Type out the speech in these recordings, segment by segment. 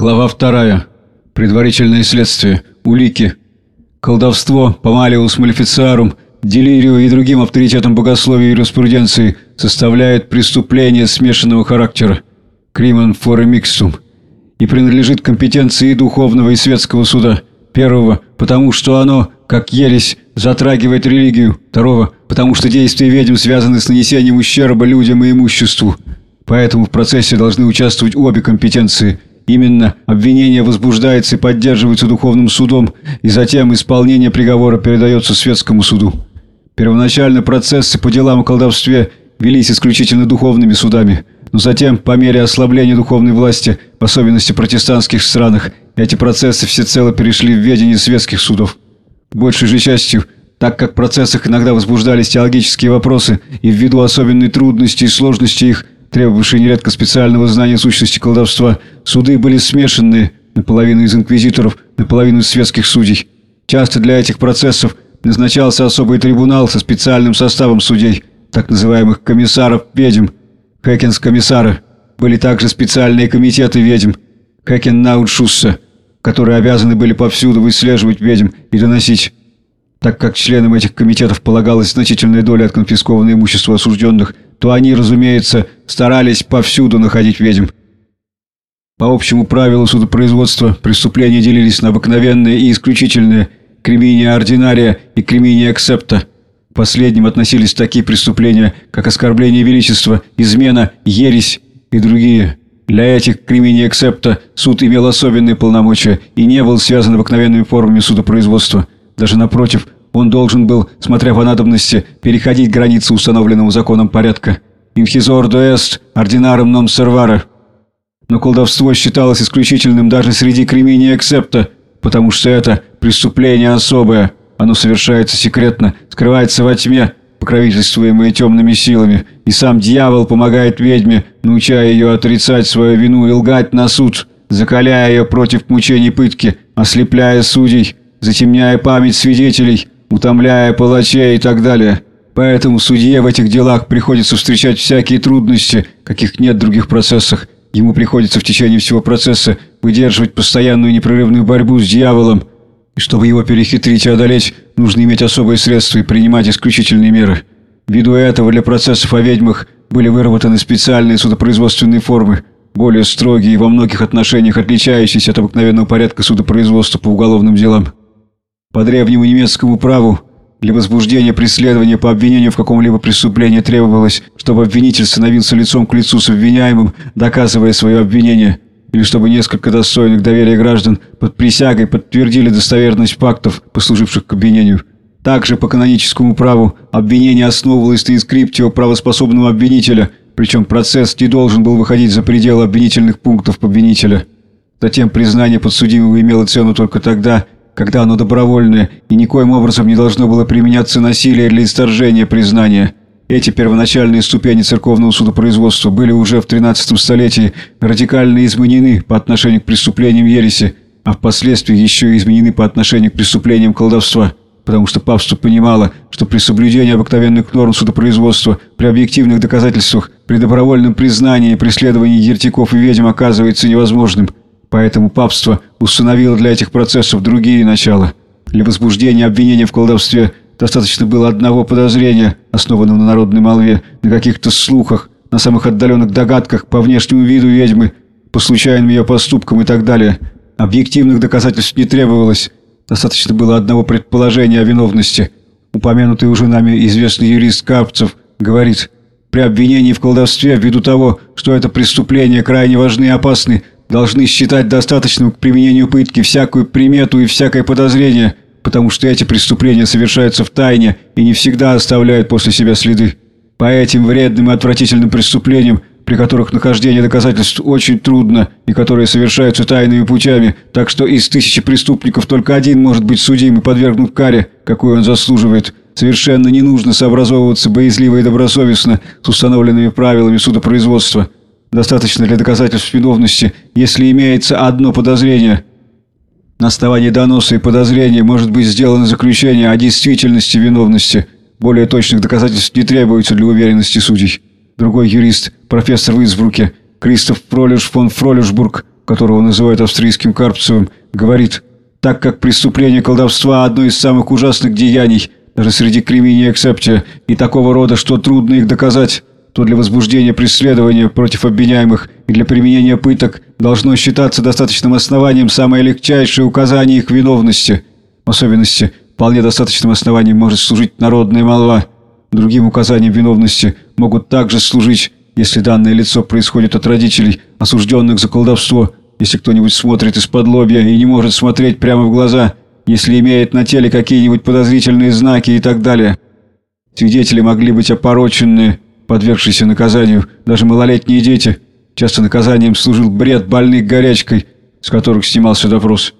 Глава вторая. Предварительное следствие. Улики. Колдовство, помалиус малефициарум, делирию и другим авторитетам богословия и юриспруденции составляет преступление смешанного характера. Кримон форе микстум. И принадлежит компетенции духовного и светского суда. Первого, потому что оно, как ересь, затрагивает религию. Второго, потому что действия ведьм связаны с нанесением ущерба людям и имуществу. Поэтому в процессе должны участвовать обе компетенции – Именно обвинение возбуждается и поддерживается духовным судом, и затем исполнение приговора передается светскому суду. Первоначально процессы по делам о колдовстве велись исключительно духовными судами, но затем, по мере ослабления духовной власти, в особенности в протестантских странах, эти процессы всецело перешли в ведение светских судов. Большей же частью, так как в процессах иногда возбуждались теологические вопросы, и ввиду особенной трудности и сложности их – требовавшие нередко специального знания сущности колдовства, суды были смешанные, наполовину из инквизиторов, наполовину из светских судей. Часто для этих процессов назначался особый трибунал со специальным составом судей, так называемых комиссаров-ведьм, Хэкенс-комиссары. Были также специальные комитеты ведьм, Хэкен-наутшусса, которые обязаны были повсюду выслеживать ведьм и доносить так как членам этих комитетов полагалась значительная доля от конфискованного имущества осужденных, то они, разумеется, старались повсюду находить ведьм. По общему правилу судопроизводства преступления делились на обыкновенные и исключительные криминия ординария и криминия эксепта. Последним относились такие преступления, как оскорбление величества, измена, ересь и другие. Для этих криминия эксепта суд имел особенные полномочия и не был связан обыкновенными формами судопроизводства – даже напротив, он должен был, смотря по надобности, переходить границы установленного законом порядка. «Инхизор дуэст ординаром ном сервара». Но колдовство считалось исключительным даже среди кремини эксепта, потому что это преступление особое. Оно совершается секретно, скрывается во тьме, покровительствуемое темными силами, и сам дьявол помогает ведьме, научая ее отрицать свою вину и лгать на суд, закаляя ее против мучений пытки, ослепляя судей, затемняя память свидетелей, утомляя палачей и так далее. Поэтому судье в этих делах приходится встречать всякие трудности, каких нет в других процессах. Ему приходится в течение всего процесса выдерживать постоянную непрерывную борьбу с дьяволом. И чтобы его перехитрить и одолеть, нужно иметь особые средства и принимать исключительные меры. Ввиду этого для процессов о ведьмах были выработаны специальные судопроизводственные формы, более строгие и во многих отношениях отличающиеся от обыкновенного порядка судопроизводства по уголовным делам. По древнему немецкому праву для возбуждения преследования по обвинению в каком-либо преступлении требовалось, чтобы обвинитель становился лицом к лицу с обвиняемым, доказывая свое обвинение, или чтобы несколько достойных доверия граждан под присягой подтвердили достоверность фактов, послуживших к обвинению. Также по каноническому праву обвинение основывалось на инскриптио правоспособного обвинителя, причем процесс не должен был выходить за пределы обвинительных пунктов обвинителя. Затем признание подсудимого имело цену только тогда, когда оно добровольное и никоим образом не должно было применяться насилие для исторжения признания. Эти первоначальные ступени церковного судопроизводства были уже в XIII столетии радикально изменены по отношению к преступлениям ереси, а впоследствии еще и изменены по отношению к преступлениям колдовства, потому что папство понимало, что при соблюдении обыкновенных норм судопроизводства, при объективных доказательствах, при добровольном признании и преследовании еретиков и ведьм оказывается невозможным – Поэтому папство установило для этих процессов другие начала. Для возбуждения обвинения в колдовстве достаточно было одного подозрения, основанного на народной молве, на каких-то слухах, на самых отдаленных догадках по внешнему виду ведьмы, по случайным ее поступкам и так далее. Объективных доказательств не требовалось. Достаточно было одного предположения о виновности. Упомянутый уже нами известный юрист Карпцев говорит, при обвинении в колдовстве, ввиду того, что это преступление крайне важны и опасны, должны считать достаточным к применению пытки всякую примету и всякое подозрение, потому что эти преступления совершаются в тайне и не всегда оставляют после себя следы. По этим вредным и отвратительным преступлениям, при которых нахождение доказательств очень трудно и которые совершаются тайными путями, так что из тысячи преступников только один может быть судим и подвергнут каре, какую он заслуживает. Совершенно не нужно сообразовываться боязливо и добросовестно с установленными правилами судопроизводства – Достаточно для доказательств виновности, если имеется одно подозрение. На основании доноса и подозрения может быть сделано заключение о действительности виновности. Более точных доказательств не требуется для уверенности судей. Другой юрист, профессор в Инсбруке, Кристоф Фролиш фон Фролишбург, которого называют австрийским Карпцевым, говорит, так как преступление колдовства – одно из самых ужасных деяний, даже среди кримини эксепте, и такого рода, что трудно их доказать, то для возбуждения преследования против обвиняемых и для применения пыток должно считаться достаточным основанием самое легчайшее указание их виновности. В особенности, вполне достаточным основанием может служить народная молва. Другим указанием виновности могут также служить, если данное лицо происходит от родителей, осужденных за колдовство, если кто-нибудь смотрит из-под лобья и не может смотреть прямо в глаза, если имеет на теле какие-нибудь подозрительные знаки и так далее. Свидетели могли быть опороченные, подвергшиеся наказанию, даже малолетние дети. Часто наказанием служил бред больных горячкой, с которых снимался допрос.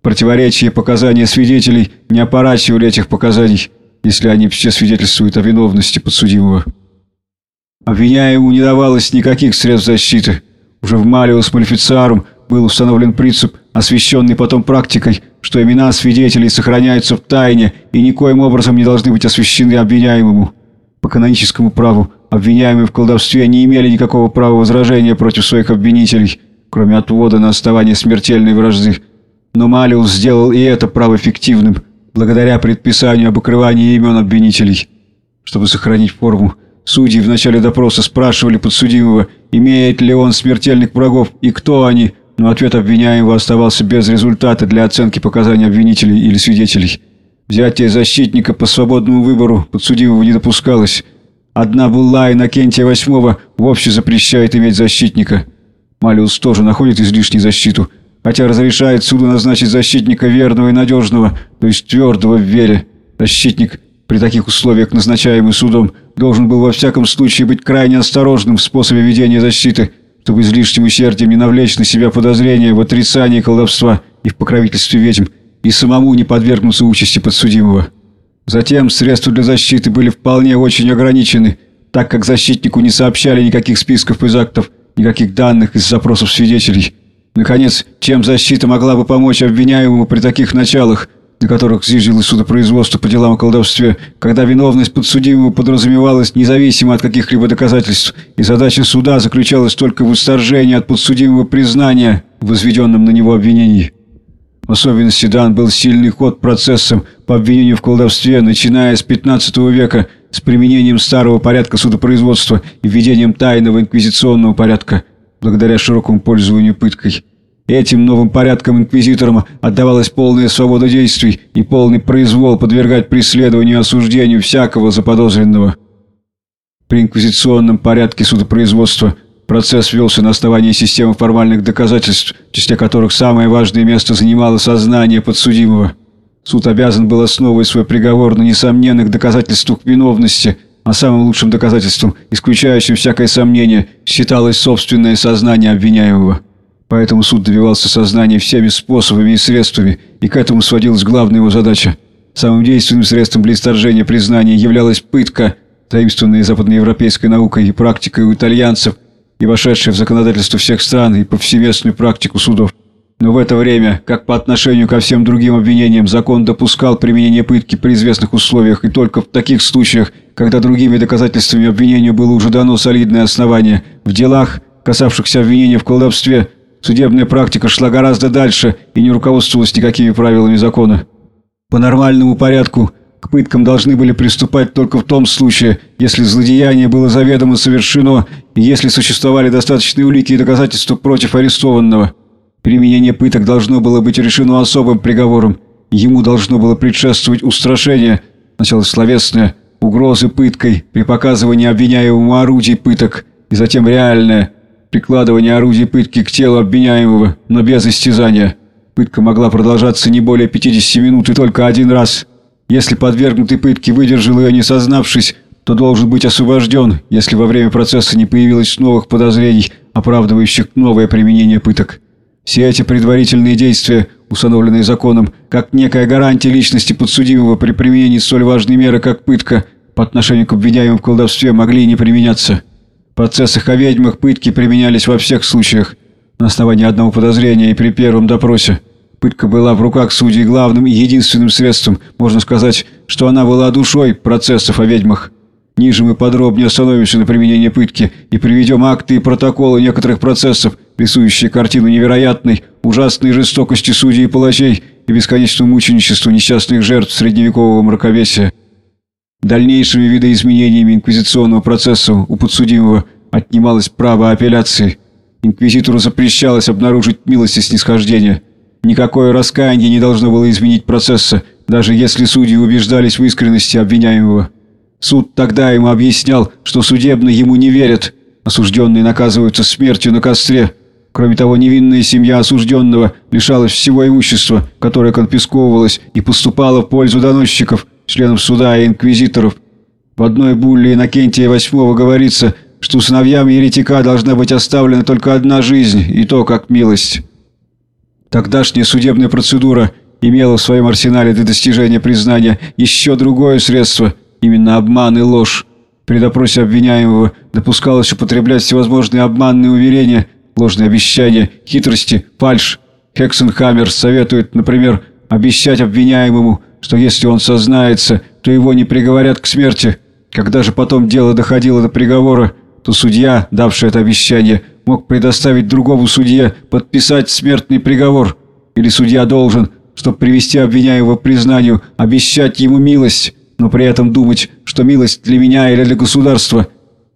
Противоречие показания свидетелей не опорачивали этих показаний, если они все свидетельствуют о виновности подсудимого. Обвиняемому не давалось никаких средств защиты. Уже в Малиус Малифициарум был установлен принцип, освященный потом практикой, что имена свидетелей сохраняются в тайне и никоим образом не должны быть освящены обвиняемому. По каноническому праву обвиняемые в колдовстве не имели никакого права возражения против своих обвинителей, кроме отвода на основании смертельной вражды. Но Малиус сделал и это право фиктивным, благодаря предписанию об укрывании имен обвинителей. Чтобы сохранить форму, судьи в начале допроса спрашивали подсудимого, имеет ли он смертельных врагов и кто они, но ответ обвиняемого оставался без результата для оценки показаний обвинителей или свидетелей. Взятие защитника по свободному выбору подсудимого не допускалось. Одна булла Иннокентия VIII вовсе запрещает иметь защитника. Малиус тоже находит излишнюю защиту, хотя разрешает суду назначить защитника верного и надежного, то есть твердого в вере. Защитник, при таких условиях назначаемый судом, должен был во всяком случае быть крайне осторожным в способе ведения защиты, чтобы излишним усердием не навлечь на себя подозрения в отрицании колдовства и в покровительстве ведьм, и самому не подвергнуться участи подсудимого. Затем средства для защиты были вполне очень ограничены, так как защитнику не сообщали никаких списков из актов, никаких данных из запросов свидетелей. Наконец, чем защита могла бы помочь обвиняемому при таких началах, на которых зиждилось судопроизводство по делам о колдовстве, когда виновность подсудимого подразумевалась независимо от каких-либо доказательств, и задача суда заключалась только в усторжении от подсудимого признания в возведенном на него обвинении. В особенности дан был сильный ход процессом по обвинению в колдовстве, начиная с 15 века, с применением старого порядка судопроизводства и введением тайного инквизиционного порядка, благодаря широкому пользованию пыткой. Этим новым порядком инквизиторам отдавалась полная свобода действий и полный произвол подвергать преследованию и осуждению всякого заподозренного. При инквизиционном порядке судопроизводства – Процесс велся на основании системы формальных доказательств, в числе которых самое важное место занимало сознание подсудимого. Суд обязан был основывать свой приговор на несомненных доказательствах виновности, а самым лучшим доказательством, исключающим всякое сомнение, считалось собственное сознание обвиняемого. Поэтому суд добивался сознания всеми способами и средствами, и к этому сводилась главная его задача. Самым действенным средством для исторжения признания являлась пытка, заимствованная западноевропейской наукой и практикой у итальянцев – и вошедшие в законодательство всех стран и повсеместную практику судов. Но в это время, как по отношению ко всем другим обвинениям, закон допускал применение пытки при известных условиях и только в таких случаях, когда другими доказательствами обвинению было уже дано солидное основание. В делах, касавшихся обвинения в колдовстве, судебная практика шла гораздо дальше и не руководствовалась никакими правилами закона. По нормальному порядку – к пыткам должны были приступать только в том случае, если злодеяние было заведомо совершено и если существовали достаточные улики и доказательства против арестованного. Применение пыток должно было быть решено особым приговором. Ему должно было предшествовать устрашение, сначала словесное, угрозы пыткой при показывании обвиняемому орудий пыток, и затем реальное, прикладывание орудий пытки к телу обвиняемого, но без истязания. Пытка могла продолжаться не более 50 минут и только один раз – если подвергнутый пытке выдержал ее не сознавшись, то должен быть освобожден, если во время процесса не появилось новых подозрений, оправдывающих новое применение пыток. Все эти предварительные действия, установленные законом, как некая гарантия личности подсудимого при применении столь важной меры, как пытка, по отношению к обвиняемым в колдовстве, могли не применяться. В процессах о ведьмах пытки применялись во всех случаях, на основании одного подозрения и при первом допросе. Пытка была в руках судей главным и единственным средством. Можно сказать, что она была душой процессов о ведьмах. Ниже мы подробнее остановимся на применении пытки и приведем акты и протоколы некоторых процессов, рисующая картину невероятной, ужасной жестокости судей и палачей и бесконечного мученичества несчастных жертв средневекового мракобесия. Дальнейшими видоизменениями инквизиционного процесса у подсудимого отнималось право апелляции. Инквизитору запрещалось обнаружить милость и снисхождение. Никакое раскаяние не должно было изменить процесса, даже если судьи убеждались в искренности обвиняемого. Суд тогда ему объяснял, что судебно ему не верят. Осужденные наказываются смертью на костре. Кроме того, невинная семья осужденного лишалась всего имущества, которое конфисковывалось и поступало в пользу доносчиков, членов суда и инквизиторов. В одной булле Иннокентия VIII говорится, что сыновьям еретика должна быть оставлена только одна жизнь, и то как милость. Тогдашняя судебная процедура имела в своем арсенале для достижения признания еще другое средство – Именно обман и ложь. При допросе обвиняемого допускалось употреблять всевозможные обманные уверения, ложные обещания, хитрости, фальшь. Хексенхаммер советует, например, обещать обвиняемому, что если он сознается, то его не приговорят к смерти. Когда же потом дело доходило до приговора, то судья, давший это обещание, мог предоставить другому судье подписать смертный приговор. Или судья должен, чтобы привести обвиняемого к признанию, обещать ему милость но при этом думать, что милость для меня или для государства.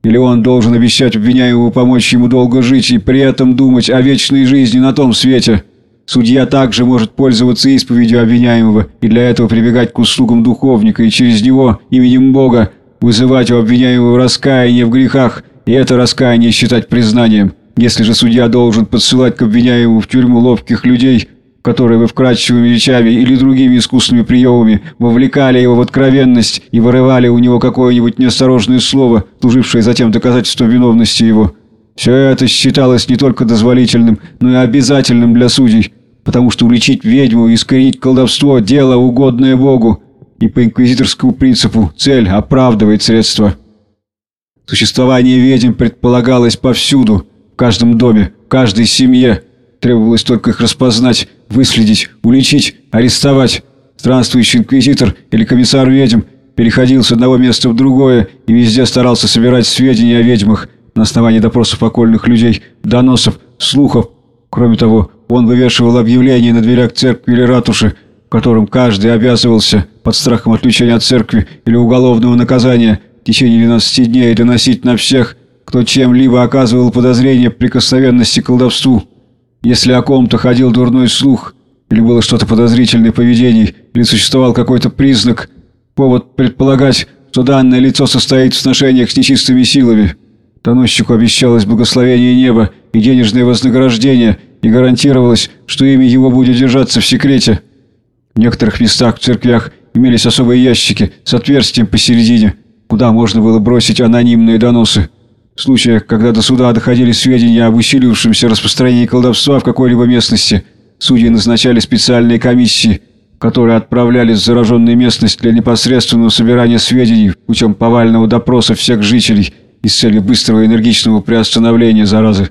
Или он должен обещать обвиняемому помочь ему долго жить и при этом думать о вечной жизни на том свете. Судья также может пользоваться исповедью обвиняемого и для этого прибегать к услугам духовника и через него, именем Бога, вызывать у обвиняемого раскаяние в грехах и это раскаяние считать признанием. Если же судья должен подсылать к обвиняемому в тюрьму ловких людей – которые вы вкрадчивыми речами или другими искусственными приемами вовлекали его в откровенность и вырывали у него какое-нибудь неосторожное слово, служившее затем доказательством виновности его. Все это считалось не только дозволительным, но и обязательным для судей, потому что уличить ведьму и искоренить колдовство – дело, угодное Богу, и по инквизиторскому принципу цель оправдывает средства. Существование ведьм предполагалось повсюду, каждом доме, каждой семье – Требовалось только их распознать, выследить, уличить, арестовать. Странствующий инквизитор или комиссар ведьм переходил с одного места в другое и везде старался собирать сведения о ведьмах на основании допросов окольных людей, доносов, слухов. Кроме того, он вывешивал объявления на дверях церкви или ратуши, в котором каждый обязывался под страхом отключения от церкви или уголовного наказания в течение 12 дней доносить на всех, кто чем-либо оказывал подозрение прикосновенности к колдовству. Если о ком-то ходил дурной слух, или было что-то подозрительное поведение, или существовал какой-то признак, повод предполагать, что данное лицо состоит в сношениях с нечистыми силами. Доносчику обещалось благословение неба и денежное вознаграждение, и гарантировалось, что имя его будет держаться в секрете. В некоторых местах в церквях имелись особые ящики с отверстием посередине, куда можно было бросить анонимные доносы. В случаях, когда до суда доходили сведения об усилившемся распространении колдовства в какой-либо местности, судьи назначали специальные комиссии, которые отправлялись в зараженную местность для непосредственного собирания сведений путем повального допроса всех жителей и с целью быстрого и энергичного приостановления заразы.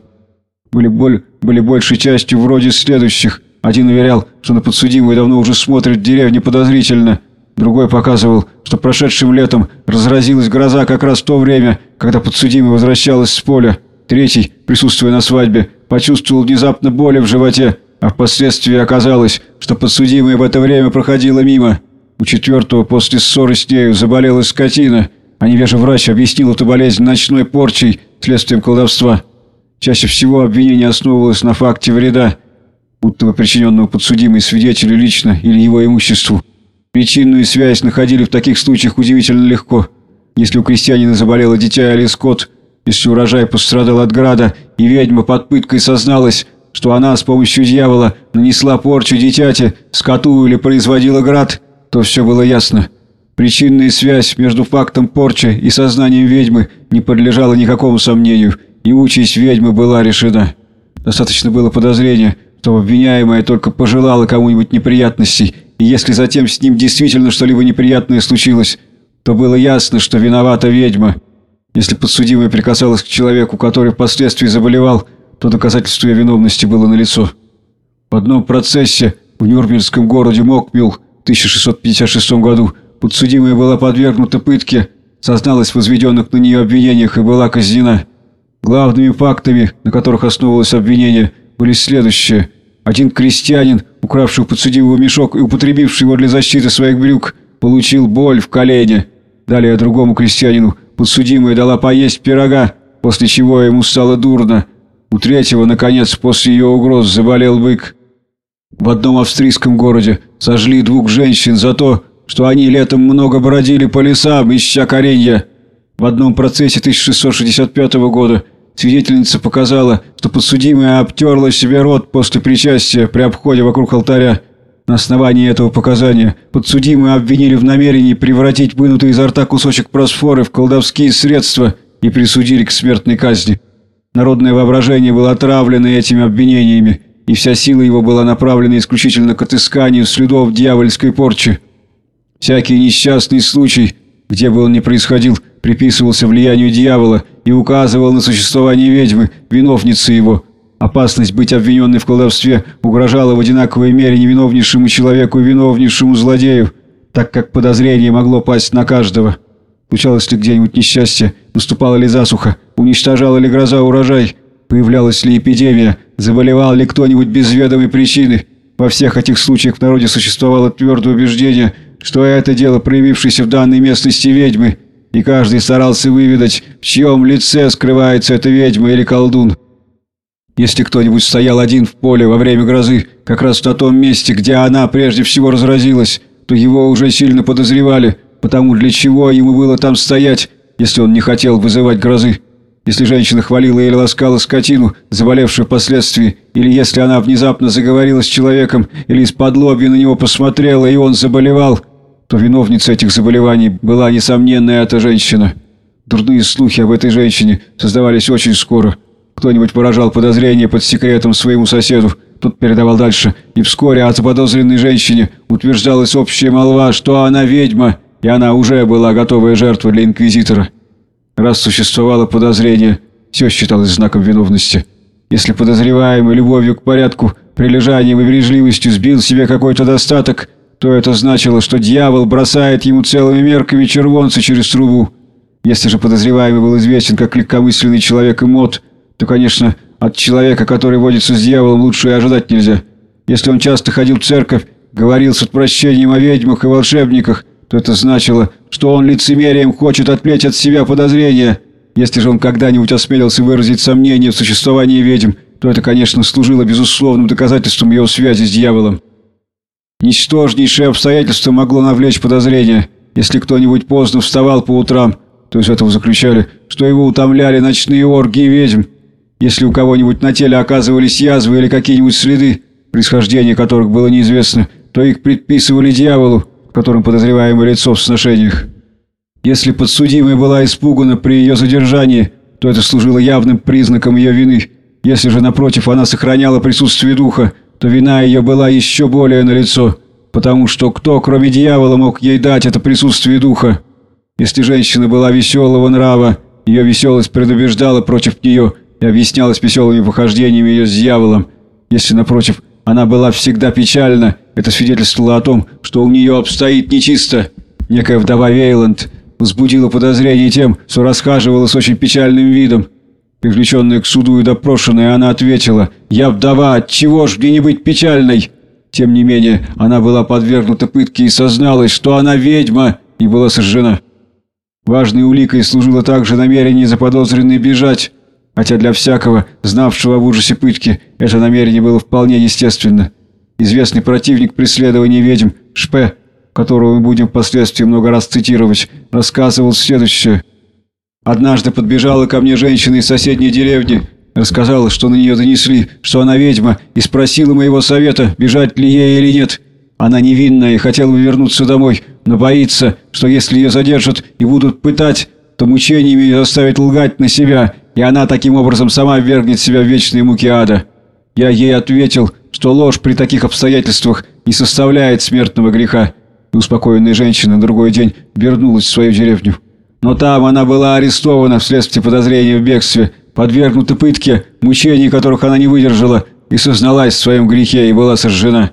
Были, боль, были большей частью вроде следующих. Один уверял, что на подсудимую давно уже смотрит в деревне подозрительно – Другой показывал, что прошедшим летом разразилась гроза как раз в то время, когда подсудимый возвращалась с поля. Третий, присутствуя на свадьбе, почувствовал внезапно боли в животе, а впоследствии оказалось, что подсудимая в это время проходила мимо. У четвертого после ссоры с нею заболела скотина, а невежий врач объяснил эту болезнь ночной порчей, следствием колдовства. Чаще всего обвинение основывалось на факте вреда, будто бы причиненного подсудимой свидетелю лично или его имуществу. Причинную связь находили в таких случаях удивительно легко. Если у крестьянина заболело дитя или скот, если урожай пострадал от града, и ведьма под пыткой созналась, что она с помощью дьявола нанесла порчу дитяти, скоту или производила град, то все было ясно. Причинная связь между фактом порчи и сознанием ведьмы не подлежала никакому сомнению, и участь ведьмы была решена. Достаточно было подозрения, что обвиняемая только пожелала кому-нибудь неприятностей – и если затем с ним действительно что-либо неприятное случилось, то было ясно, что виновата ведьма. Если подсудимая прикасалась к человеку, который впоследствии заболевал, то доказательство ее виновности было налицо. В одном процессе в Нюрнбергском городе Мокмил в 1656 году подсудимая была подвергнута пытке, созналась в возведенных на нее обвинениях и была казнена. Главными фактами, на которых основывалось обвинение, были следующие. Один крестьянин, укравший у подсудимого мешок и употребивший его для защиты своих брюк, получил боль в колене. Далее другому крестьянину подсудимая дала поесть пирога, после чего ему стало дурно. У третьего, наконец, после ее угроз заболел бык. В одном австрийском городе сожгли двух женщин за то, что они летом много бродили по лесам, ища коренья. В одном процессе 1665 года свидетельница показала, что подсудимая обтерла себе рот после причастия при обходе вокруг алтаря. На основании этого показания подсудимые обвинили в намерении превратить вынутый изо рта кусочек просфоры в колдовские средства и присудили к смертной казни. Народное воображение было отравлено этими обвинениями, и вся сила его была направлена исключительно к отысканию следов дьявольской порчи. Всякий несчастный случай, где бы он ни происходил, приписывался влиянию дьявола и указывал на существование ведьмы, виновницы его. Опасность быть обвиненной в колдовстве угрожала в одинаковой мере невиновнейшему человеку и виновнейшему злодею, так как подозрение могло пасть на каждого. Случалось ли где-нибудь несчастье, наступала ли засуха, уничтожала ли гроза урожай, появлялась ли эпидемия, заболевал ли кто-нибудь без ведомой причины. Во всех этих случаях в народе существовало твердое убеждение – что это дело проявившееся в данной местности ведьмы, и каждый старался выведать, в чьем лице скрывается эта ведьма или колдун. Если кто-нибудь стоял один в поле во время грозы, как раз на том месте, где она прежде всего разразилась, то его уже сильно подозревали, потому для чего ему было там стоять, если он не хотел вызывать грозы. Если женщина хвалила или ласкала скотину, заболевшую впоследствии, или если она внезапно заговорила с человеком, или из-под лобья на него посмотрела, и он заболевал, то виновницей этих заболеваний была, несомненно, эта женщина. Дурные слухи об этой женщине создавались очень скоро. Кто-нибудь поражал подозрение под секретом своему соседу, тот передавал дальше, и вскоре о заподозренной женщине утверждалась общая молва, что она ведьма, и она уже была готовая жертва для инквизитора. Раз существовало подозрение, все считалось знаком виновности. Если подозреваемый любовью к порядку, прилежанием и бережливостью сбил себе какой-то достаток – то это значило, что дьявол бросает ему целыми мерками червонца через трубу. Если же подозреваемый был известен как легкомысленный человек и мод, то, конечно, от человека, который водится с дьяволом, лучше и ожидать нельзя. Если он часто ходил в церковь, говорил с отвращением о ведьмах и волшебниках, то это значило, что он лицемерием хочет отвлечь от себя подозрения. Если же он когда-нибудь осмелился выразить сомнение в существовании ведьм, то это, конечно, служило безусловным доказательством его связи с дьяволом. Ничтожнейшее обстоятельство могло навлечь подозрение, если кто-нибудь поздно вставал по утрам, то из этого заключали, что его утомляли ночные оргии ведьм. Если у кого-нибудь на теле оказывались язвы или какие-нибудь следы, происхождение которых было неизвестно, то их предписывали дьяволу, в котором подозреваемое лицо в сношениях. Если подсудимая была испугана при ее задержании, то это служило явным признаком ее вины. Если же, напротив, она сохраняла присутствие духа, то вина ее была еще более налицо, потому что кто, кроме дьявола, мог ей дать это присутствие духа? Если женщина была веселого нрава, ее веселость предубеждала против нее и объяснялась веселыми похождениями ее с дьяволом. Если, напротив, она была всегда печальна, это свидетельствовало о том, что у нее обстоит нечисто. Некая вдова Вейланд возбудила подозрение тем, что расхаживала с очень печальным видом. Привлеченная к суду и допрошенная, она ответила, «Я вдова, чего ж мне не быть печальной?» Тем не менее, она была подвергнута пытке и созналась, что она ведьма, и была сожжена. Важной уликой служило также намерение заподозренной бежать, хотя для всякого, знавшего в ужасе пытки, это намерение было вполне естественно. Известный противник преследования ведьм, Шпе, которого мы будем впоследствии много раз цитировать, рассказывал следующее – Однажды подбежала ко мне женщина из соседней деревни, рассказала, что на нее донесли, что она ведьма, и спросила моего совета, бежать ли ей или нет. Она невинная и хотела бы вернуться домой, но боится, что если ее задержат и будут пытать, то мучениями ее заставят лгать на себя, и она таким образом сама ввергнет себя в вечные муки ада. Я ей ответил, что ложь при таких обстоятельствах не составляет смертного греха, и успокоенная женщина на другой день вернулась в свою деревню. Но там она была арестована вследствие подозрения в бегстве, подвергнута пытке, мучений которых она не выдержала, и созналась в своем грехе и была сожжена.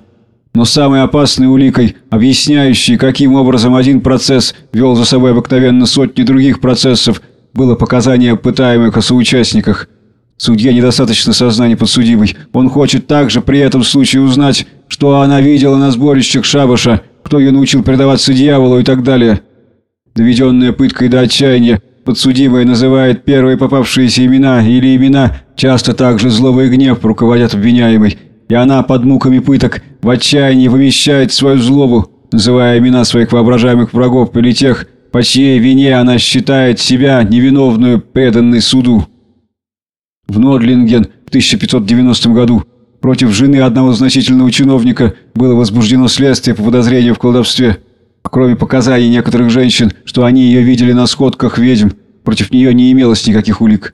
Но самой опасной уликой, объясняющей, каким образом один процесс вел за собой обыкновенно сотни других процессов, было показание пытаемых о соучастниках. Судье недостаточно сознания подсудимой. Он хочет также при этом случае узнать, что она видела на сборищах шабаша, кто ее научил предаваться дьяволу и так далее. Доведенная пыткой до отчаяния, подсудимая называет первые попавшиеся имена или имена, часто также злобый гнев руководят обвиняемой, и она под муками пыток в отчаянии вымещает свою злобу, называя имена своих воображаемых врагов или тех, по чьей вине она считает себя невиновную, преданной суду. В Нодлинген в 1590 году против жены одного значительного чиновника было возбуждено следствие по подозрению в колдовстве. Кроме показаний некоторых женщин, что они ее видели на сходках ведьм, против нее не имелось никаких улик.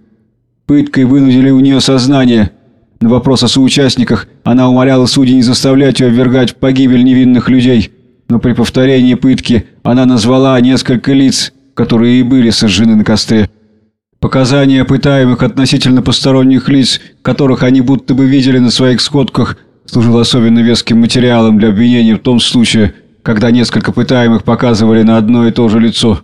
Пыткой вынудили у нее сознание. На вопрос о соучастниках она умоляла судей не заставлять ее ввергать в погибель невинных людей. Но при повторении пытки она назвала несколько лиц, которые и были сожжены на костре. Показания пытаемых относительно посторонних лиц, которых они будто бы видели на своих сходках, служил особенно веским материалом для обвинения в том случае, когда несколько пытаемых показывали на одно и то же лицо.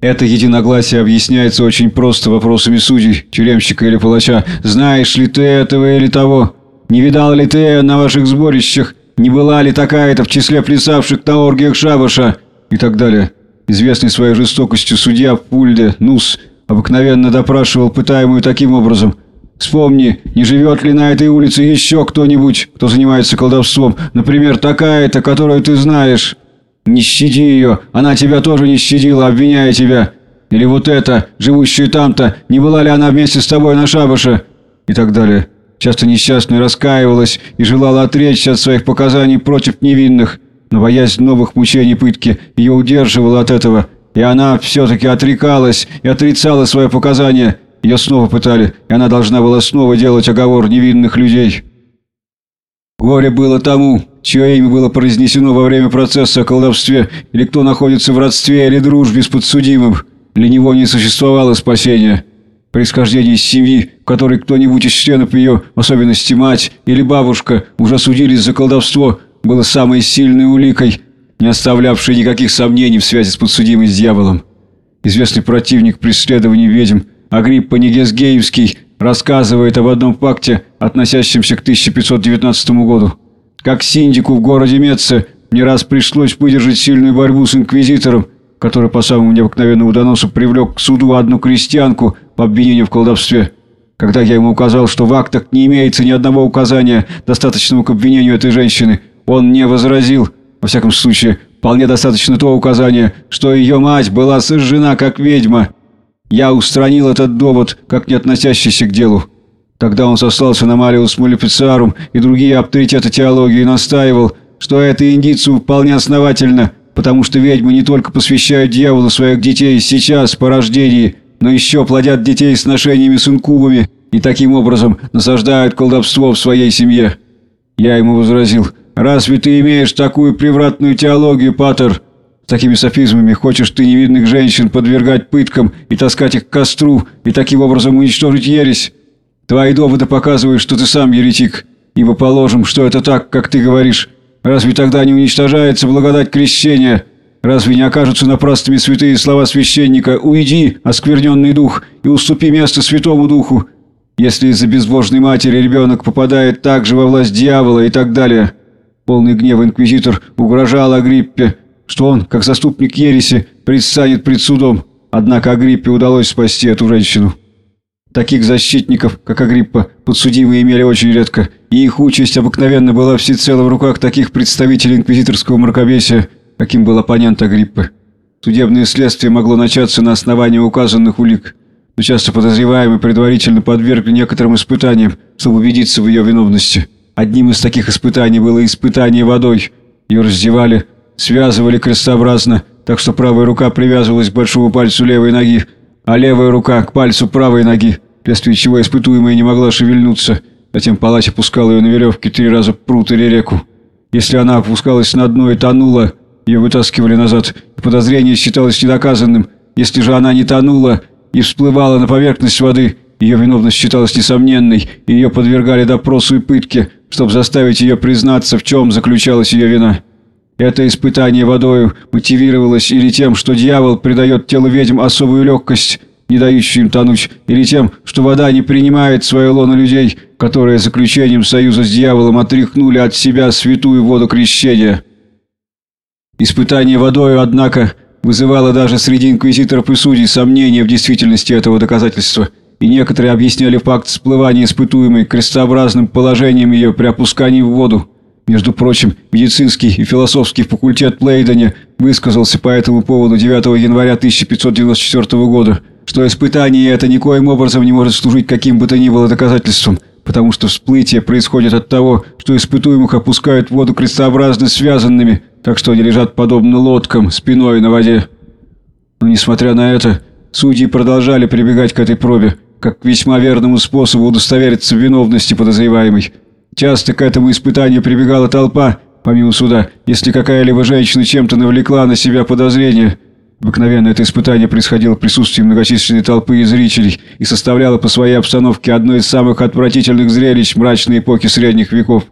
Это единогласие объясняется очень просто вопросами судей, тюремщика или палача. «Знаешь ли ты этого или того? Не видал ли ты на ваших сборищах? Не была ли такая-то в числе плясавших на оргиях шабаша?» И так далее. Известный своей жестокостью судья Пульде, Нус, обыкновенно допрашивал пытаемую таким образом – Вспомни, не живет ли на этой улице еще кто-нибудь, кто занимается колдовством, например, такая-то, которую ты знаешь. Не щади ее, она тебя тоже не щадила, обвиняя тебя. Или вот эта, живущая там-то, не была ли она вместе с тобой на шабаше? И так далее. Часто несчастная раскаивалась и желала отречься от своих показаний против невинных, но боязнь новых мучений пытки ее удерживала от этого, и она все-таки отрекалась и отрицала свои показания – ее снова пытали, и она должна была снова делать оговор невинных людей. Горе было тому, чье имя было произнесено во время процесса о колдовстве, или кто находится в родстве или дружбе с подсудимым. Для него не существовало спасения. Происхождение из семьи, в которой кто-нибудь из членов ее, в особенности мать или бабушка, уже судились за колдовство, было самой сильной уликой, не оставлявшей никаких сомнений в связи с подсудимым с дьяволом. Известный противник преследований ведьм – Агриппа Негесгеевский рассказывает об одном факте, относящемся к 1519 году. Как синдику в городе Меце не раз пришлось выдержать сильную борьбу с инквизитором, который по самому необыкновенному доносу привлек к суду одну крестьянку по обвинению в колдовстве. Когда я ему указал, что в актах не имеется ни одного указания, достаточного к обвинению этой женщины, он не возразил. Во всяком случае, вполне достаточно то указание, что ее мать была сожжена как ведьма, я устранил этот довод, как не относящийся к делу. Тогда он сослался на Малиус Малифицарум и другие авторитеты теологии и настаивал, что это индицию вполне основательно, потому что ведьмы не только посвящают дьяволу своих детей сейчас, по рождении, но еще плодят детей с ношениями с инкубами и таким образом насаждают колдовство в своей семье. Я ему возразил, «Разве ты имеешь такую превратную теологию, Паттер?» такими софизмами хочешь ты невидных женщин подвергать пыткам и таскать их к костру, и таким образом уничтожить ересь? Твои доводы показывают, что ты сам еретик, ибо положим, что это так, как ты говоришь. Разве тогда не уничтожается благодать крещения? Разве не окажутся напрасными святые слова священника «Уйди, оскверненный дух, и уступи место святому духу», если из-за безбожной матери ребенок попадает также во власть дьявола и так далее? Полный гнев инквизитор угрожал Агриппе, что он, как заступник ереси, предстанет пред судом. Однако Агриппе удалось спасти эту женщину. Таких защитников, как Агриппа, подсудимые имели очень редко, и их участь обыкновенно была всецело в руках таких представителей инквизиторского мракобесия, каким был оппонент Агриппы. Судебное следствие могло начаться на основании указанных улик, но часто подозреваемый предварительно подвергли некоторым испытаниям, чтобы убедиться в ее виновности. Одним из таких испытаний было испытание водой. Ее раздевали, связывали крестообразно, так что правая рука привязывалась к большому пальцу левой ноги, а левая рука к пальцу правой ноги, вследствие чего испытуемая не могла шевельнуться. Затем палач опускал ее на веревке три раза в пруд или реку. Если она опускалась на дно и тонула, ее вытаскивали назад, и подозрение считалось недоказанным. Если же она не тонула и всплывала на поверхность воды, ее виновность считалась несомненной, и ее подвергали допросу и пытке, чтобы заставить ее признаться, в чем заключалась ее вина. Это испытание водою мотивировалось или тем, что дьявол придает телу ведьм особую легкость, не дающую им тонуть, или тем, что вода не принимает свое лоно людей, которые заключением союза с дьяволом отряхнули от себя святую воду крещения. Испытание водою, однако, вызывало даже среди инквизиторов и судей сомнения в действительности этого доказательства, и некоторые объясняли факт всплывания испытуемой крестообразным положением ее при опускании в воду. Между прочим, медицинский и философский факультет Лейдене высказался по этому поводу 9 января 1594 года, что испытание это никоим образом не может служить каким бы то ни было доказательством, потому что всплытие происходит от того, что испытуемых опускают в воду крестообразно связанными, так что они лежат подобно лодкам спиной на воде. Но несмотря на это, судьи продолжали прибегать к этой пробе, как к весьма верному способу удостовериться в виновности подозреваемой. Часто к этому испытанию прибегала толпа, помимо суда, если какая-либо женщина чем-то навлекла на себя подозрение. Обыкновенно это испытание происходило в присутствии многочисленной толпы и зрителей и составляло по своей обстановке одно из самых отвратительных зрелищ мрачной эпохи средних веков.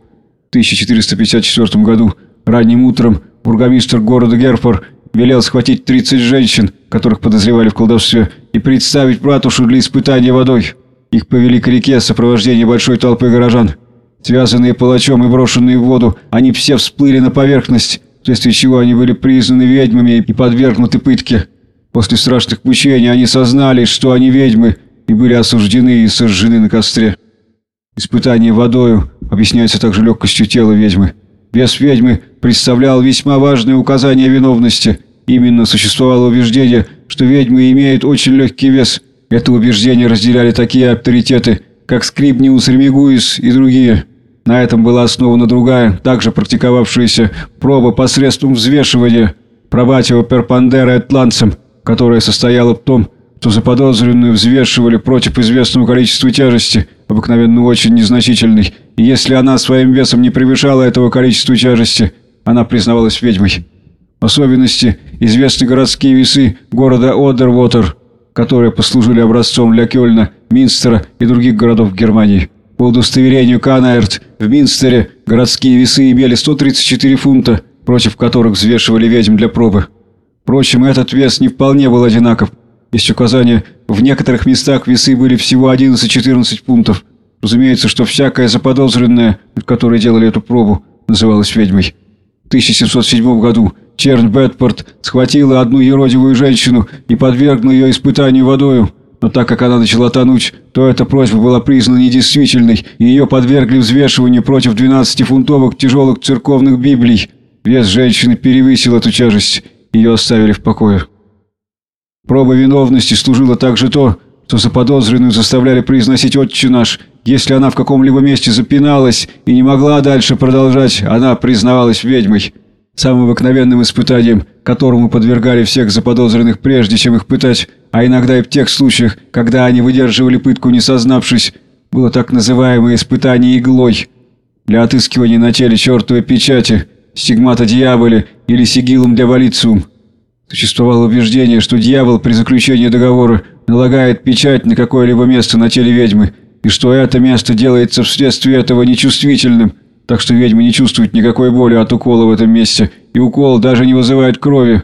В 1454 году ранним утром бургомистр города Герфор велел схватить 30 женщин, которых подозревали в колдовстве, и представить ратушу для испытания водой. Их повели к реке в сопровождении большой толпы горожан. Связанные палачом и брошенные в воду, они все всплыли на поверхность, вследствие чего они были признаны ведьмами и подвергнуты пытке. После страшных мучений они сознали, что они ведьмы, и были осуждены и сожжены на костре. Испытание водою объясняется также легкостью тела ведьмы. Вес ведьмы представлял весьма важное указание виновности. Именно существовало убеждение, что ведьмы имеют очень легкий вес. Это убеждение разделяли такие авторитеты, как Скрибниус Ремигуис и другие. На этом была основана другая, также практиковавшаяся проба посредством взвешивания пробатио перпандера атланцем, которая состояла в том, что заподозренную взвешивали против известного количества тяжести, обыкновенно очень незначительной, и если она своим весом не превышала этого количества тяжести, она признавалась ведьмой. В особенности известны городские весы города Одервотер, которые послужили образцом для Кёльна, Минстера и других городов Германии. По удостоверению Канаэрт в Минстере городские весы имели 134 фунта, против которых взвешивали ведьм для пробы. Впрочем, этот вес не вполне был одинаков. Есть указание, в некоторых местах весы были всего 11-14 фунтов. Разумеется, что всякая заподозренная, над которой делали эту пробу, называлась ведьмой. В 1707 году Черн Бетпорт схватила одну еродивую женщину и подвергла ее испытанию водою. Но так как она начала тонуть, то эта просьба была признана недействительной, и ее подвергли взвешиванию против 12-фунтовых тяжелых церковных библий. Вес женщины перевысил эту тяжесть, ее оставили в покое. Проба виновности служила также то, что заподозренную заставляли произносить «Отче наш». Если она в каком-либо месте запиналась и не могла дальше продолжать, она признавалась ведьмой. Самым обыкновенным испытанием, которому подвергали всех заподозренных прежде, чем их пытать, а иногда и в тех случаях, когда они выдерживали пытку не сознавшись, было так называемое испытание иглой. Для отыскивания на теле чертовой печати, стигмата дьяволя или сигилум для валициум. Существовало убеждение, что дьявол при заключении договора налагает печать на какое-либо место на теле ведьмы, и что это место делается вследствие этого нечувствительным – так что ведьма не чувствует никакой боли от укола в этом месте, и укол даже не вызывает крови.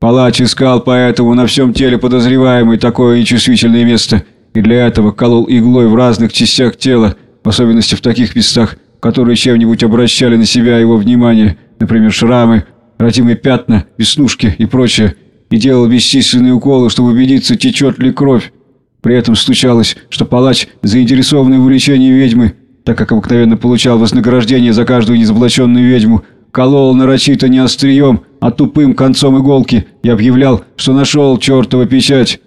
Палач искал поэтому на всем теле подозреваемой такое нечувствительное место, и для этого колол иглой в разных частях тела, в особенности в таких местах, которые чем-нибудь обращали на себя его внимание, например, шрамы, родимые пятна, веснушки и прочее, и делал бесчисленные уколы, чтобы убедиться, течет ли кровь. При этом случалось, что палач, заинтересованный в увлечении ведьмы, так как обыкновенно получал вознаграждение за каждую незаблаченную ведьму, колол нарочито не острием, а тупым концом иголки и объявлял, что нашел чертова печать.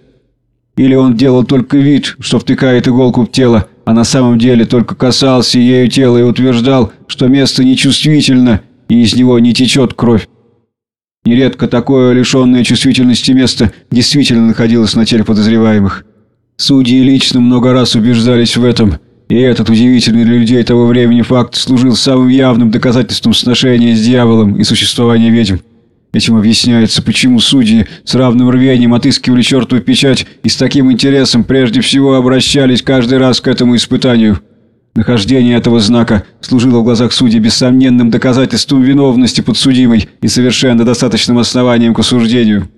Или он делал только вид, что втыкает иголку в тело, а на самом деле только касался ею тела и утверждал, что место нечувствительно и из него не течет кровь. Нередко такое лишенное чувствительности место действительно находилось на теле подозреваемых. Судьи лично много раз убеждались в этом – и этот удивительный для людей того времени факт служил самым явным доказательством сношения с дьяволом и существования ведьм. Этим объясняется, почему судьи с равным рвением отыскивали чертову печать и с таким интересом прежде всего обращались каждый раз к этому испытанию. Нахождение этого знака служило в глазах судей бессомненным доказательством виновности подсудимой и совершенно достаточным основанием к осуждению.